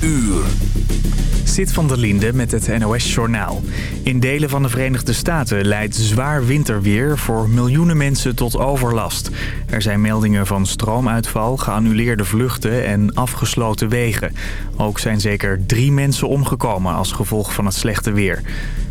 uur. Zit van der Linde met het NOS-journaal. In delen van de Verenigde Staten leidt zwaar winterweer voor miljoenen mensen tot overlast. Er zijn meldingen van stroomuitval, geannuleerde vluchten en afgesloten wegen. Ook zijn zeker drie mensen omgekomen als gevolg van het slechte weer.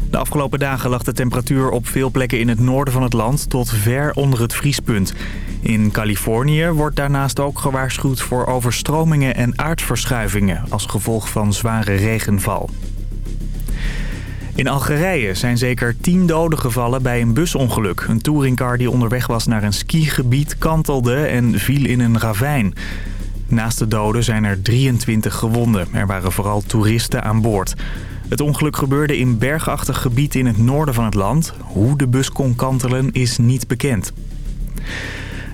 De afgelopen dagen lag de temperatuur op veel plekken in het noorden van het land tot ver onder het vriespunt. In Californië wordt daarnaast ook gewaarschuwd voor overstromingen en aardverschuivingen als gevolg van zware regenval. In Algerije zijn zeker tien doden gevallen bij een busongeluk. Een touringcar die onderweg was naar een skigebied kantelde en viel in een ravijn. Naast de doden zijn er 23 gewonden. Er waren vooral toeristen aan boord. Het ongeluk gebeurde in bergachtig gebied in het noorden van het land. Hoe de bus kon kantelen is niet bekend.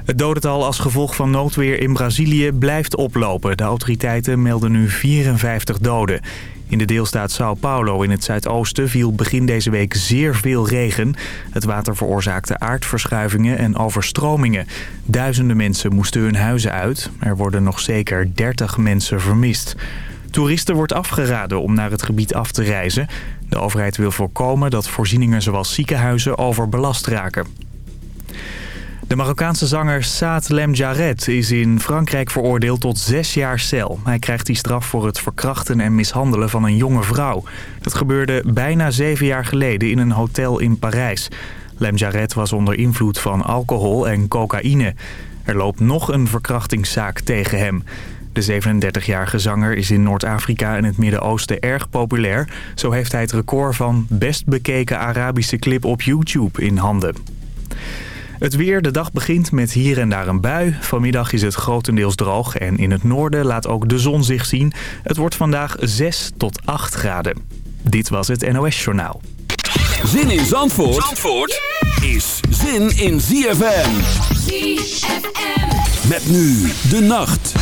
Het dodental als gevolg van noodweer in Brazilië blijft oplopen. De autoriteiten melden nu 54 doden. In de deelstaat São Paulo in het zuidoosten viel begin deze week zeer veel regen. Het water veroorzaakte aardverschuivingen en overstromingen. Duizenden mensen moesten hun huizen uit. Er worden nog zeker 30 mensen vermist. Toeristen wordt afgeraden om naar het gebied af te reizen. De overheid wil voorkomen dat voorzieningen zoals ziekenhuizen overbelast raken. De Marokkaanse zanger Saad Lemjaret is in Frankrijk veroordeeld tot zes jaar cel. Hij krijgt die straf voor het verkrachten en mishandelen van een jonge vrouw. Dat gebeurde bijna zeven jaar geleden in een hotel in Parijs. Lemjaret was onder invloed van alcohol en cocaïne. Er loopt nog een verkrachtingszaak tegen hem. De 37-jarige zanger is in Noord-Afrika en het Midden-Oosten erg populair. Zo heeft hij het record van best bekeken Arabische clip op YouTube in handen. Het weer, de dag begint met hier en daar een bui. Vanmiddag is het grotendeels droog en in het noorden laat ook de zon zich zien. Het wordt vandaag 6 tot 8 graden. Dit was het NOS Journaal. Zin in Zandvoort, Zandvoort is zin in ZFM. ZFM. Met nu de nacht.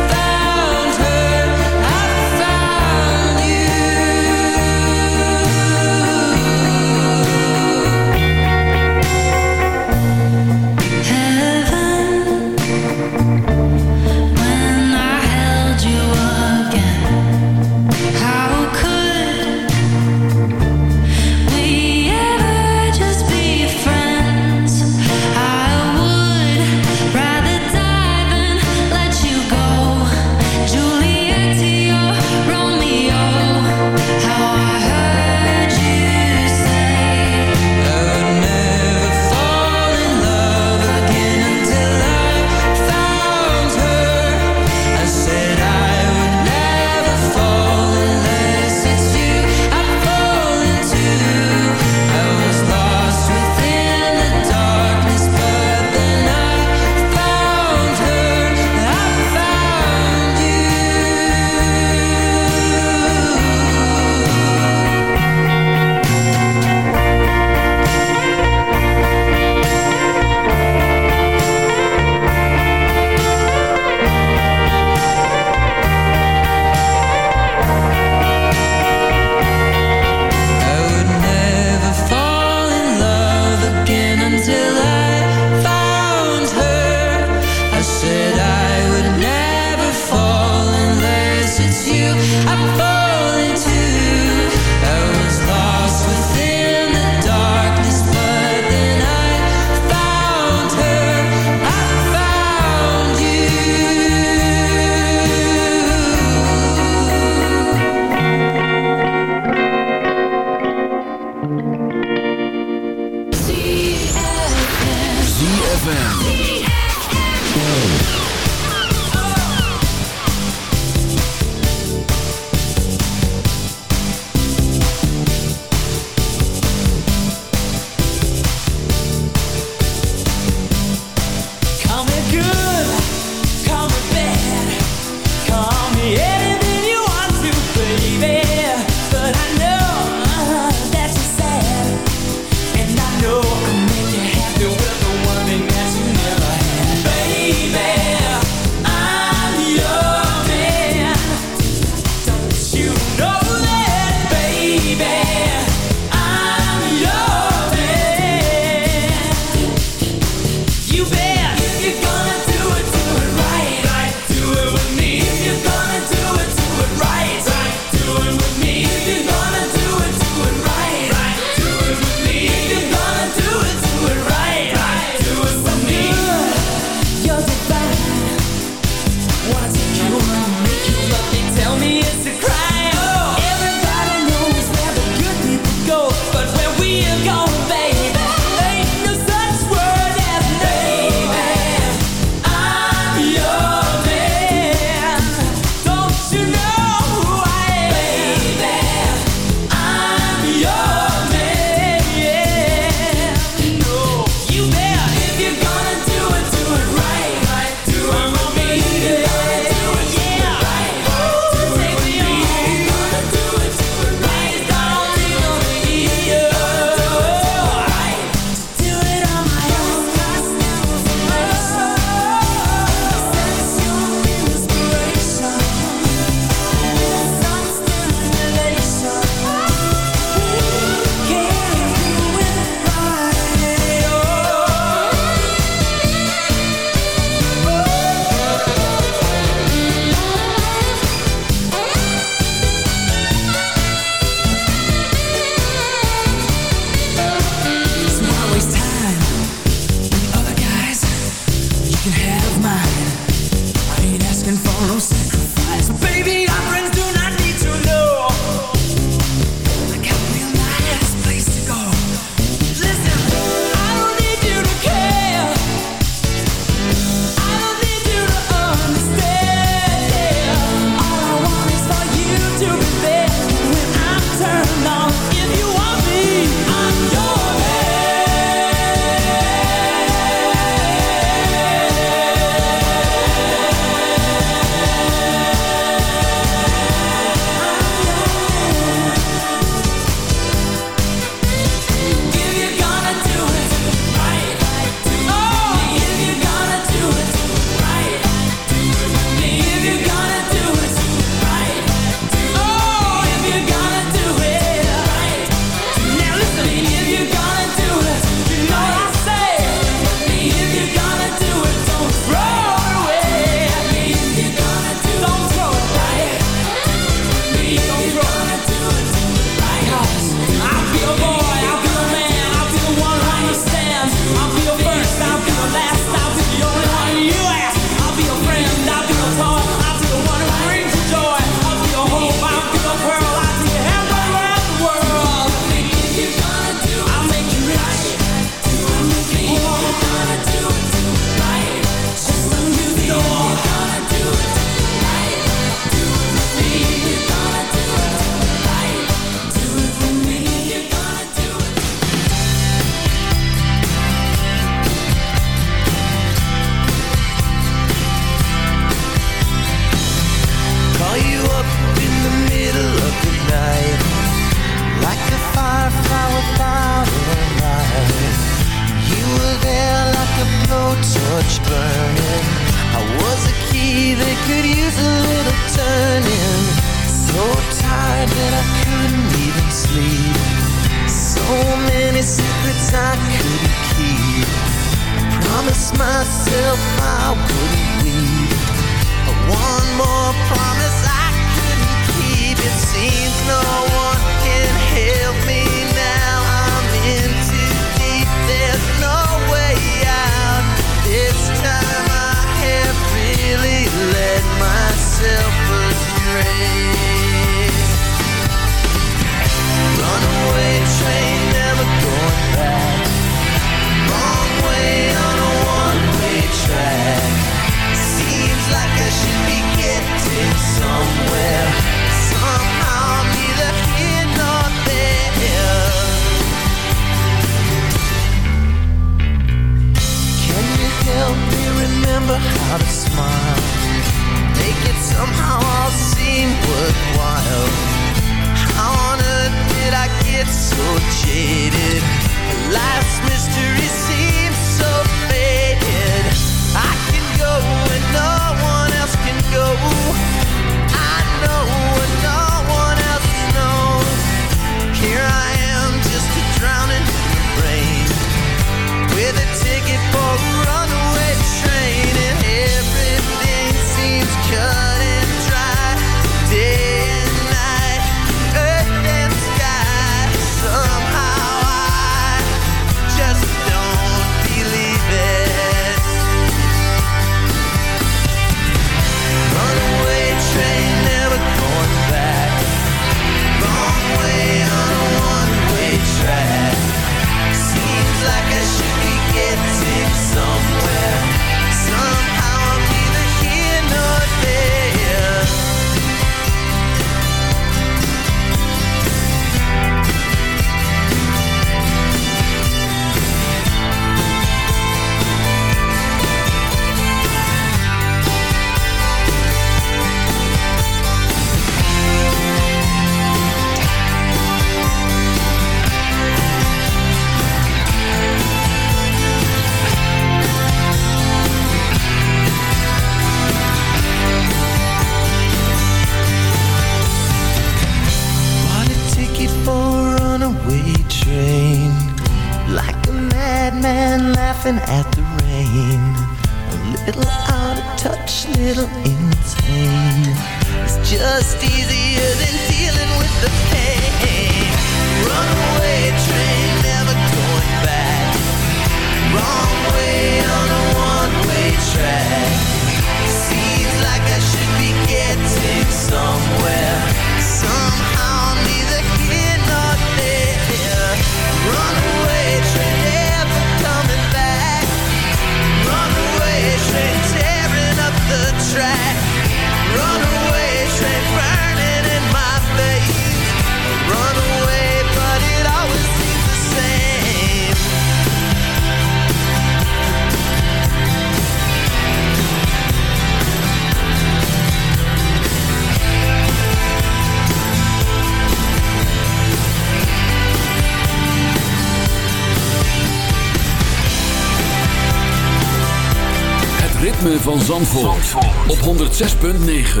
Zandvoort, op 106.9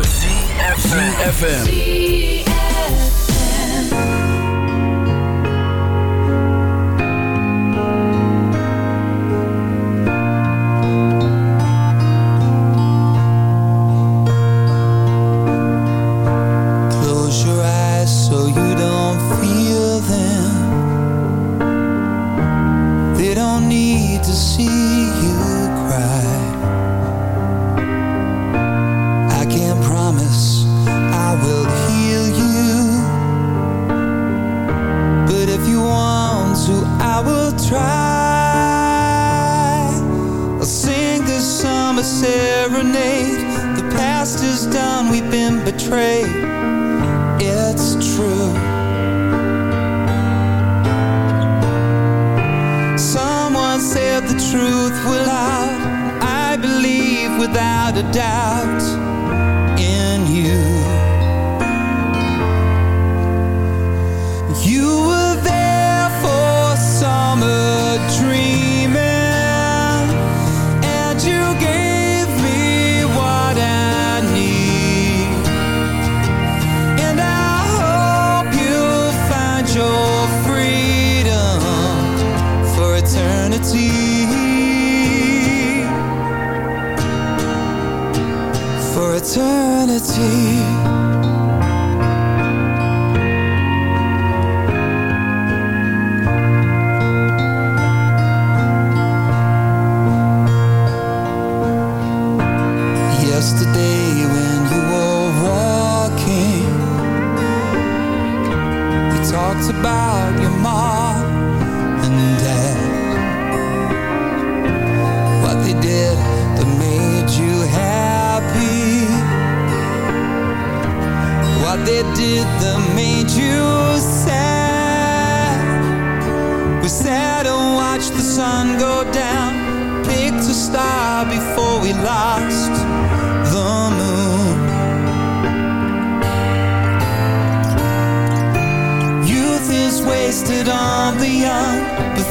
CFM Close your eyes so you don't feel them. They don't need to see you cry. afraid.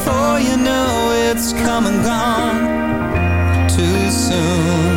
before you know it's come and gone. Too soon.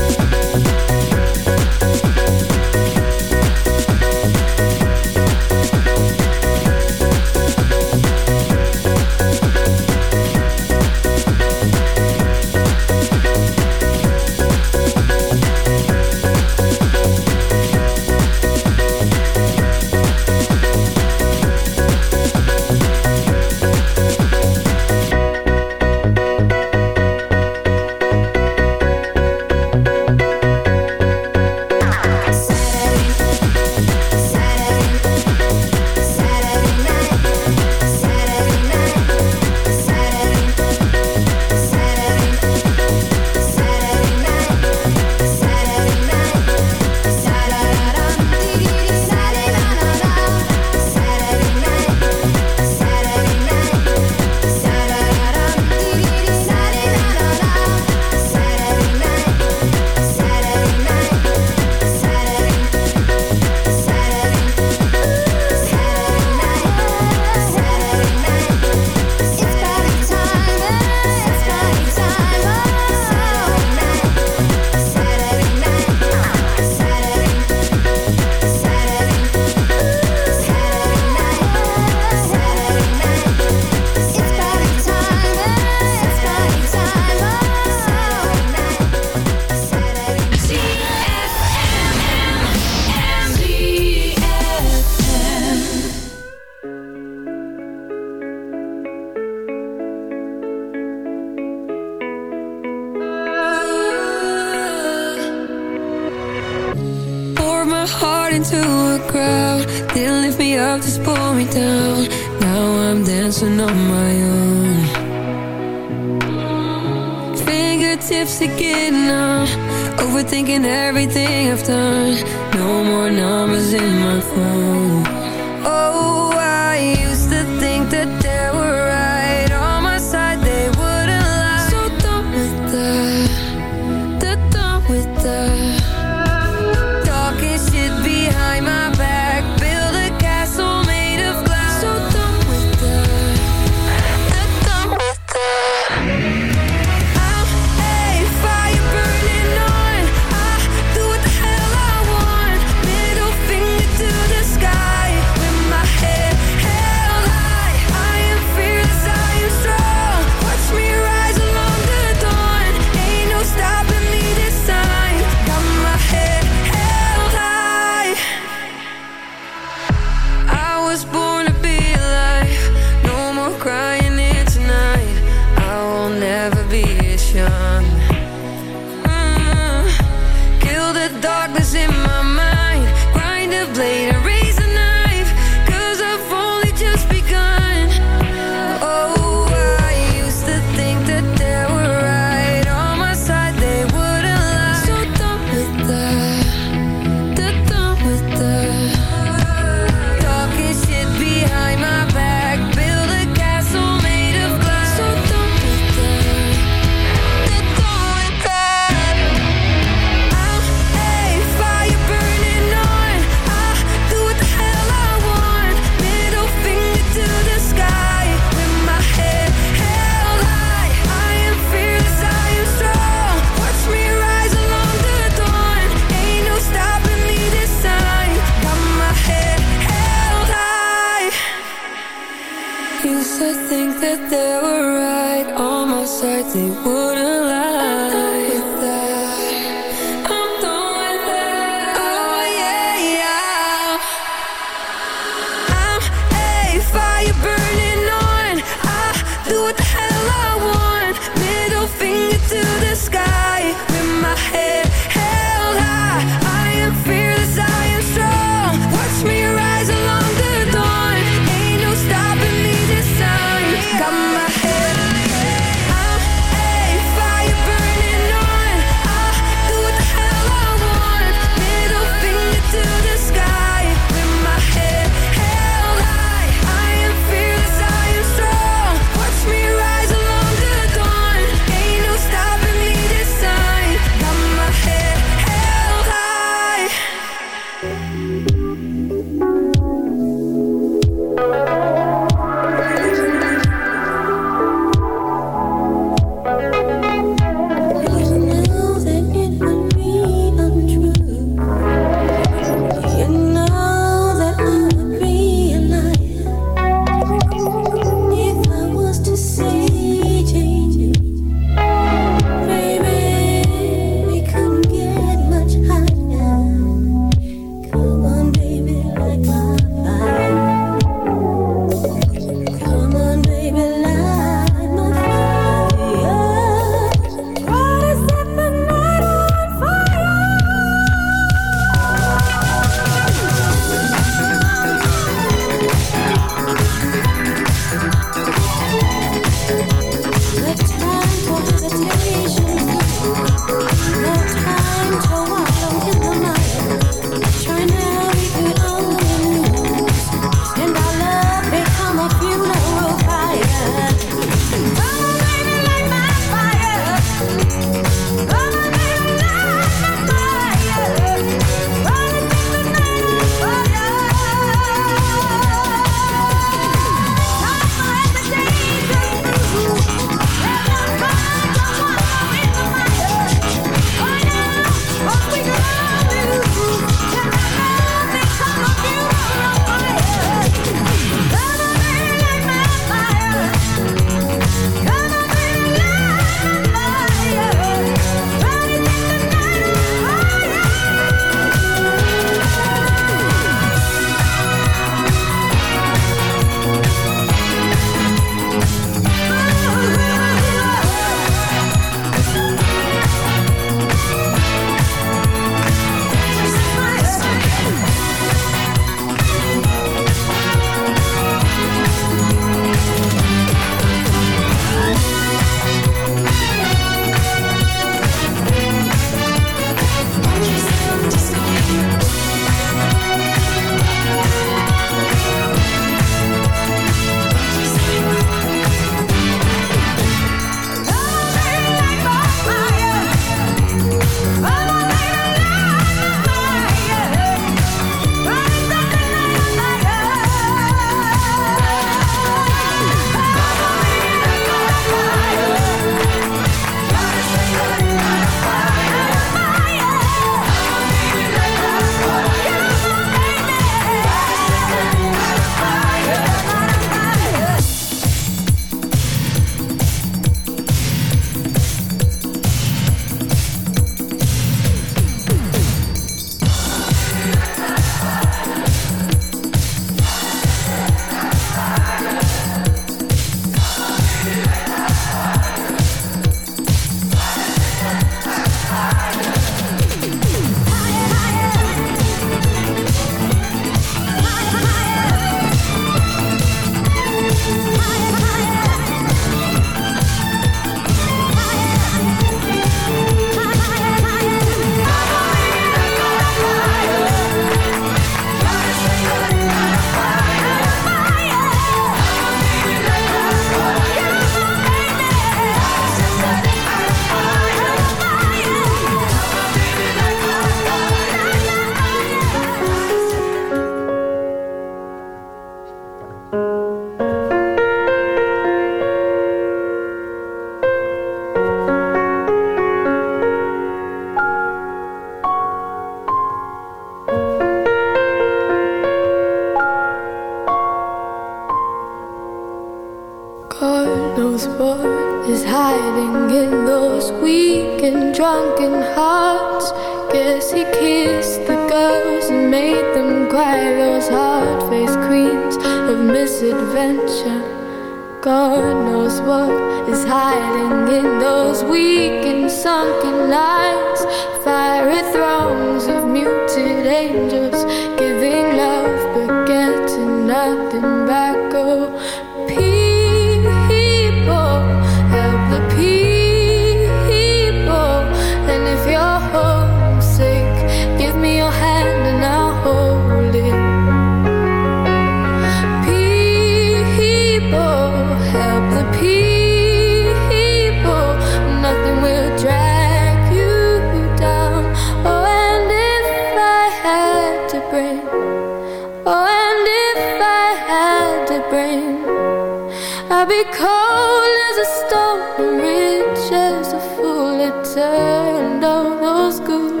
Turned all those good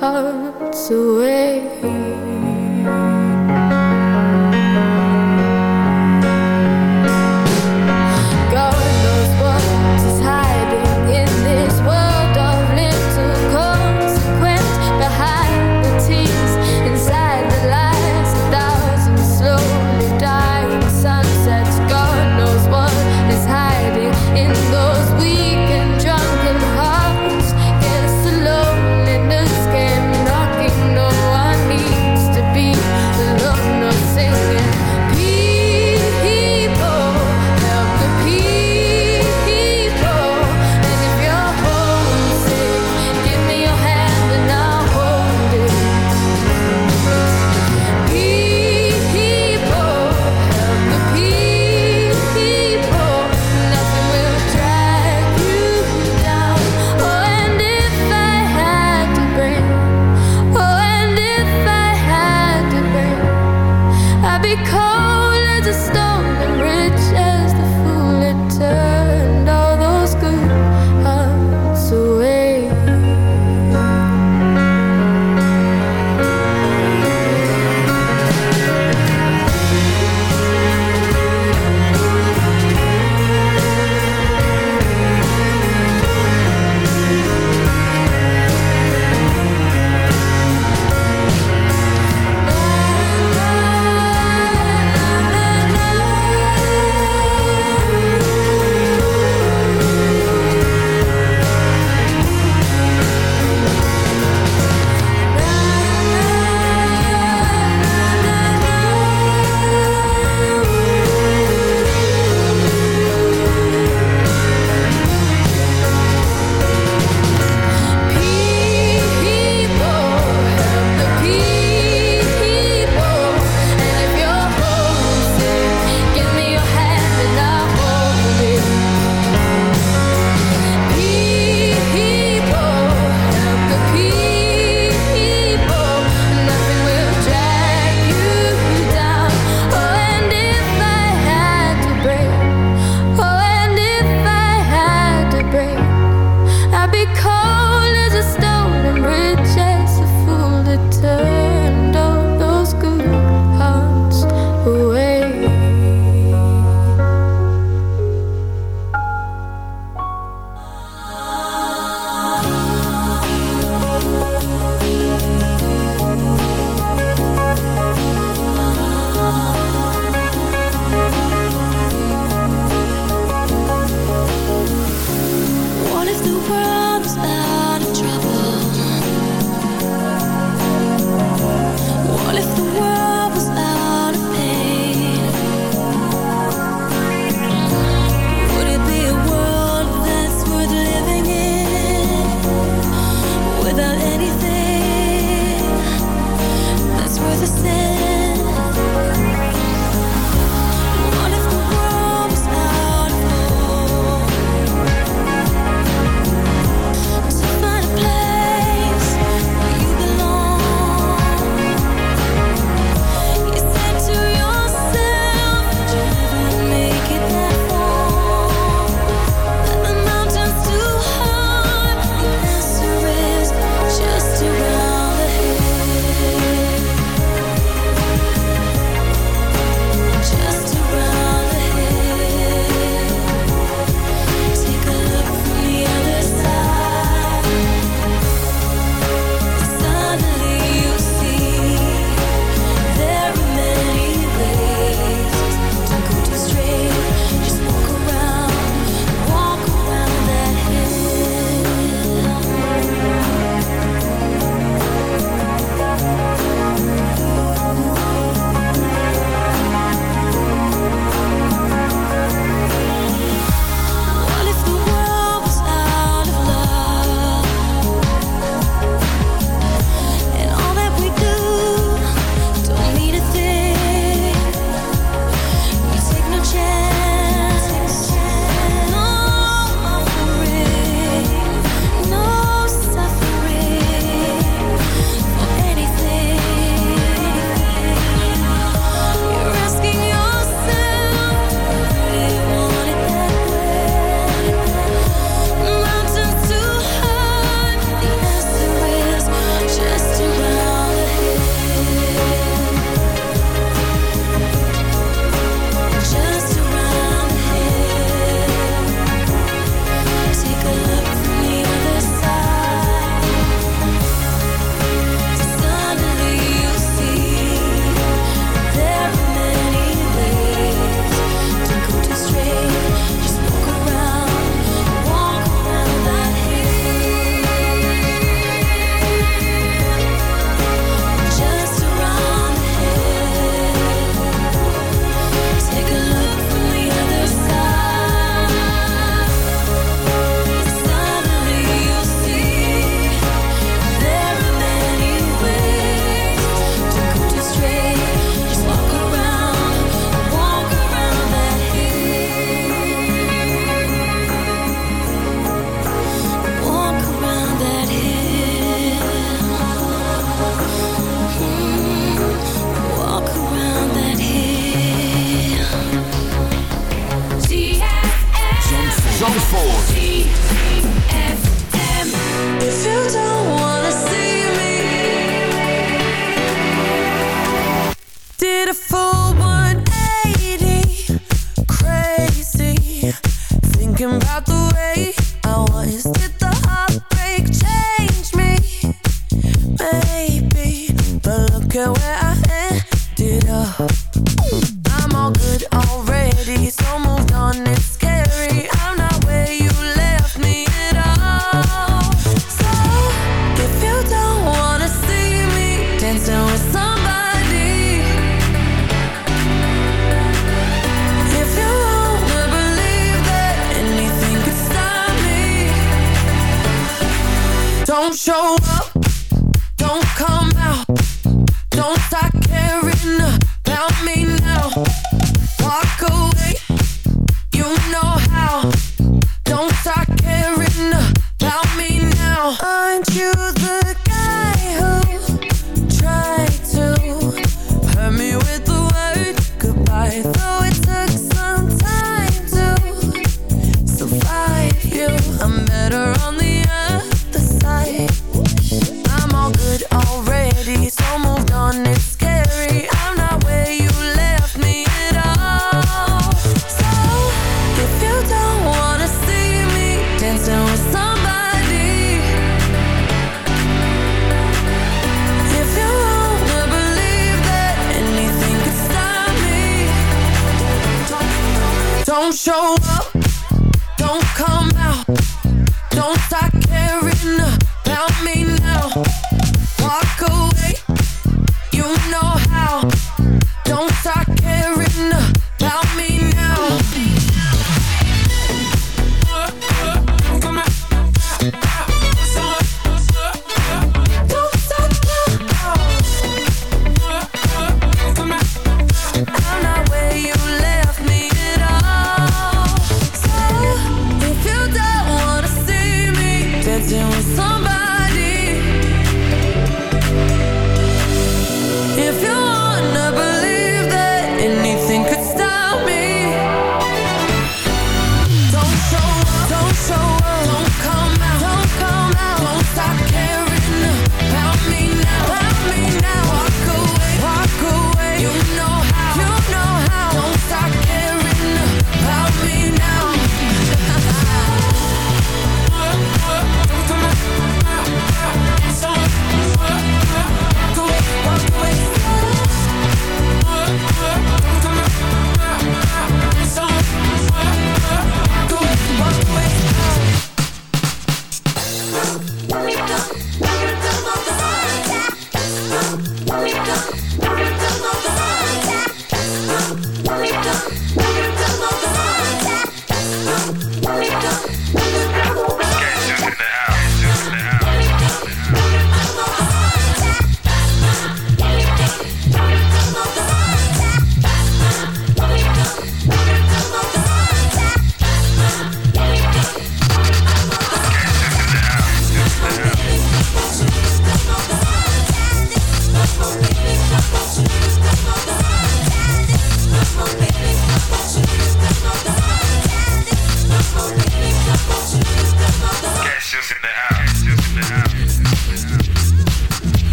hearts away.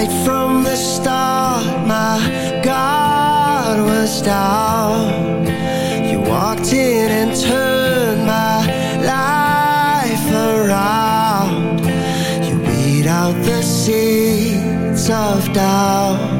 Right from the start, my God was down. You walked in and turned my life around. You beat out the seeds of doubt.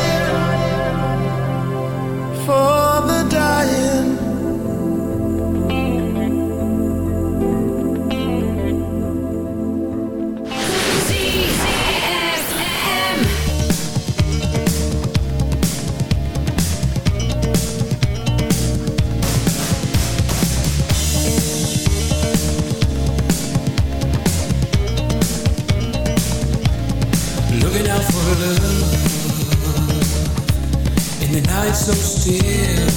still.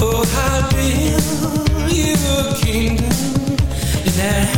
Oh, I build you a kingdom in that.